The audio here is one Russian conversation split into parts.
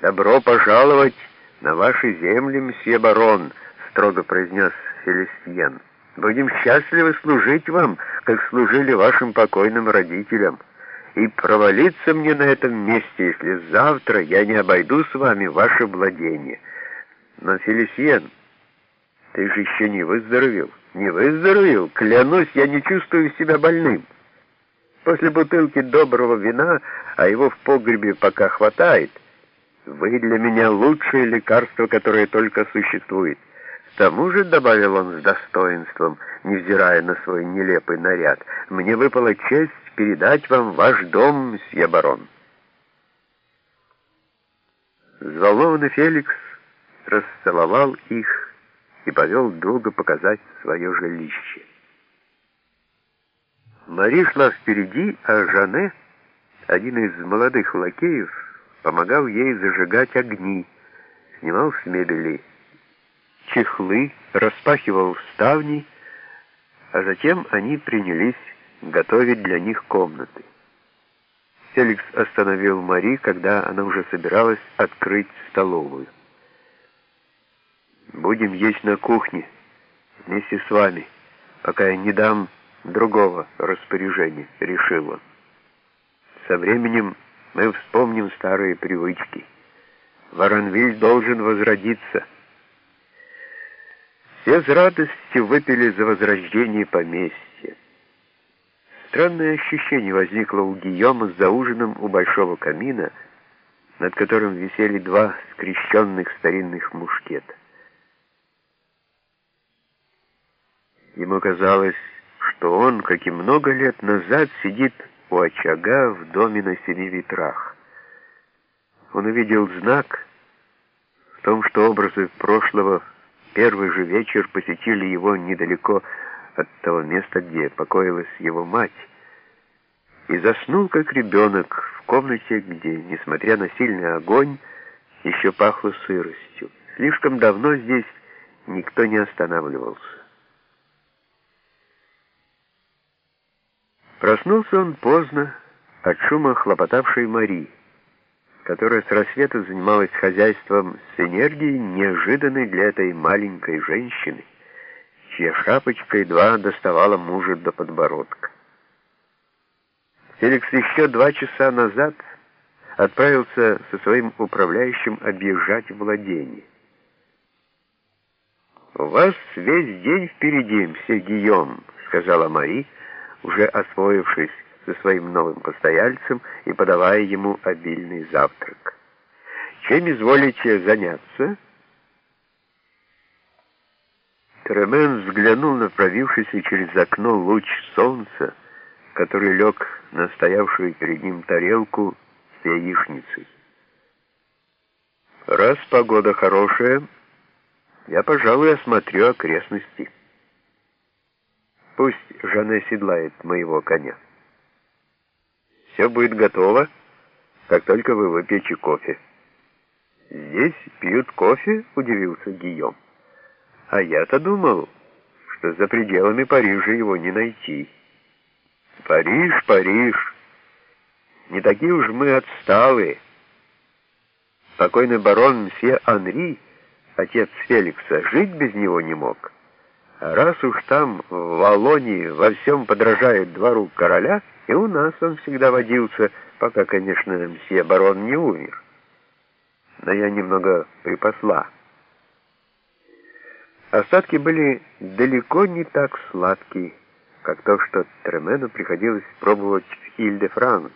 «Добро пожаловать на ваши земли, мсье барон», — строго произнес Селестьен. «Будем счастливы служить вам, как служили вашим покойным родителям, и провалиться мне на этом месте, если завтра я не обойду с вами ваше владение. Но, Фелисьен, ты же еще не выздоровел. Не выздоровел? Клянусь, я не чувствую себя больным. После бутылки доброго вина, а его в погребе пока хватает, вы для меня лучшее лекарство, которое только существует. К тому же, добавил он с достоинством, невзирая на свой нелепый наряд, мне выпала честь передать вам ваш дом, мсье барон. Взволнованный Феликс расцеловал их и повел друга показать свое жилище. Мари шла впереди, а Жане, один из молодых лакеев, помогал ей зажигать огни, снимал с мебели чехлы, распахивал ставни, а затем они принялись готовить для них комнаты. Феликс остановил Мари, когда она уже собиралась открыть столовую. Будем есть на кухне вместе с вами, пока я не дам другого распоряжения, решил он. Со временем мы вспомним старые привычки. Воронвиль должен возродиться. Все с радостью выпили за возрождение поместья. Странное ощущение возникло у Гийома за ужином у большого камина, над которым висели два скрещенных старинных мушкета. Ему казалось, что он, как и много лет назад, сидит у очага в доме на семи ветрах. Он увидел знак в том, что образы прошлого первый же вечер посетили его недалеко от того места, где покоилась его мать, и заснул, как ребенок, в комнате, где, несмотря на сильный огонь, еще пахло сыростью. Слишком давно здесь никто не останавливался. Проснулся он поздно от шума хлопотавшей Мари, которая с рассвета занималась хозяйством с энергией, неожиданной для этой маленькой женщины, чья шапочка едва доставала мужа до подбородка. Феликс еще два часа назад отправился со своим управляющим объезжать владение. «У вас весь день впереди, Гийом», — сказала Мари, — уже освоившись со своим новым постояльцем и подавая ему обильный завтрак. «Чем изволите заняться?» Тремен взглянул на пробившийся через окно луч солнца, который лег на стоявшую перед ним тарелку с яичницей. «Раз погода хорошая, я, пожалуй, осмотрю окрестности». Пусть Жанне седлает моего коня. Все будет готово, как только вы выпьете кофе. Здесь пьют кофе, удивился Гийом. А я-то думал, что за пределами Парижа его не найти. Париж, Париж. Не такие уж мы отсталые. Покойный барон мсье Анри, отец Феликса, жить без него не мог. Раз уж там, в Валонии, во всем подражает двору короля, и у нас он всегда водился, пока, конечно, мсье барон не умер. Но я немного припасла. Остатки были далеко не так сладкие, как то, что Тремену приходилось пробовать в Иль-де-Франс,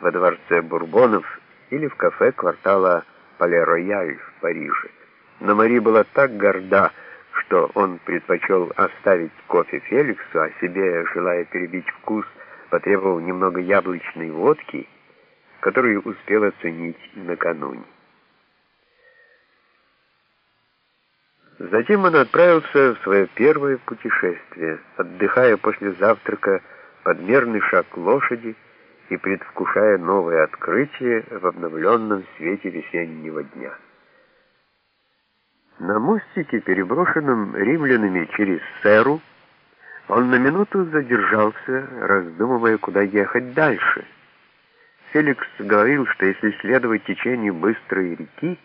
во дворце Бурбонов или в кафе квартала Пале-Рояль в Париже. Но Мари была так горда, что он предпочел оставить кофе Феликсу, а себе, желая перебить вкус, потребовал немного яблочной водки, которую успел оценить накануне. Затем он отправился в свое первое путешествие, отдыхая после завтрака под мерный шаг лошади и предвкушая новое открытие в обновленном свете весеннего дня. На мостике, переброшенном римлянами через Серу, он на минуту задержался, раздумывая, куда ехать дальше. Феликс говорил, что если следовать течению быстрой реки,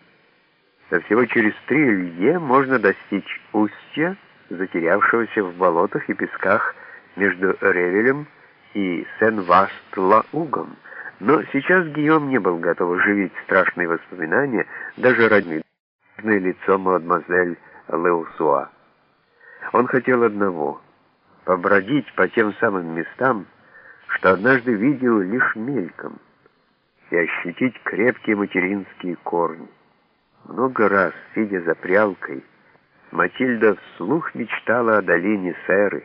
то всего через три лье можно достичь устья, затерявшегося в болотах и песках между Ревелем и Сен-Васт-Ла-Угом. Но сейчас Гийом не был готов оживить страшные воспоминания даже ради лицо мадемуазель Леусуа. Он хотел одного — побродить по тем самым местам, что однажды видел лишь мельком, и ощутить крепкие материнские корни. Много раз, сидя за прялкой, Матильда вслух мечтала о долине Сэры,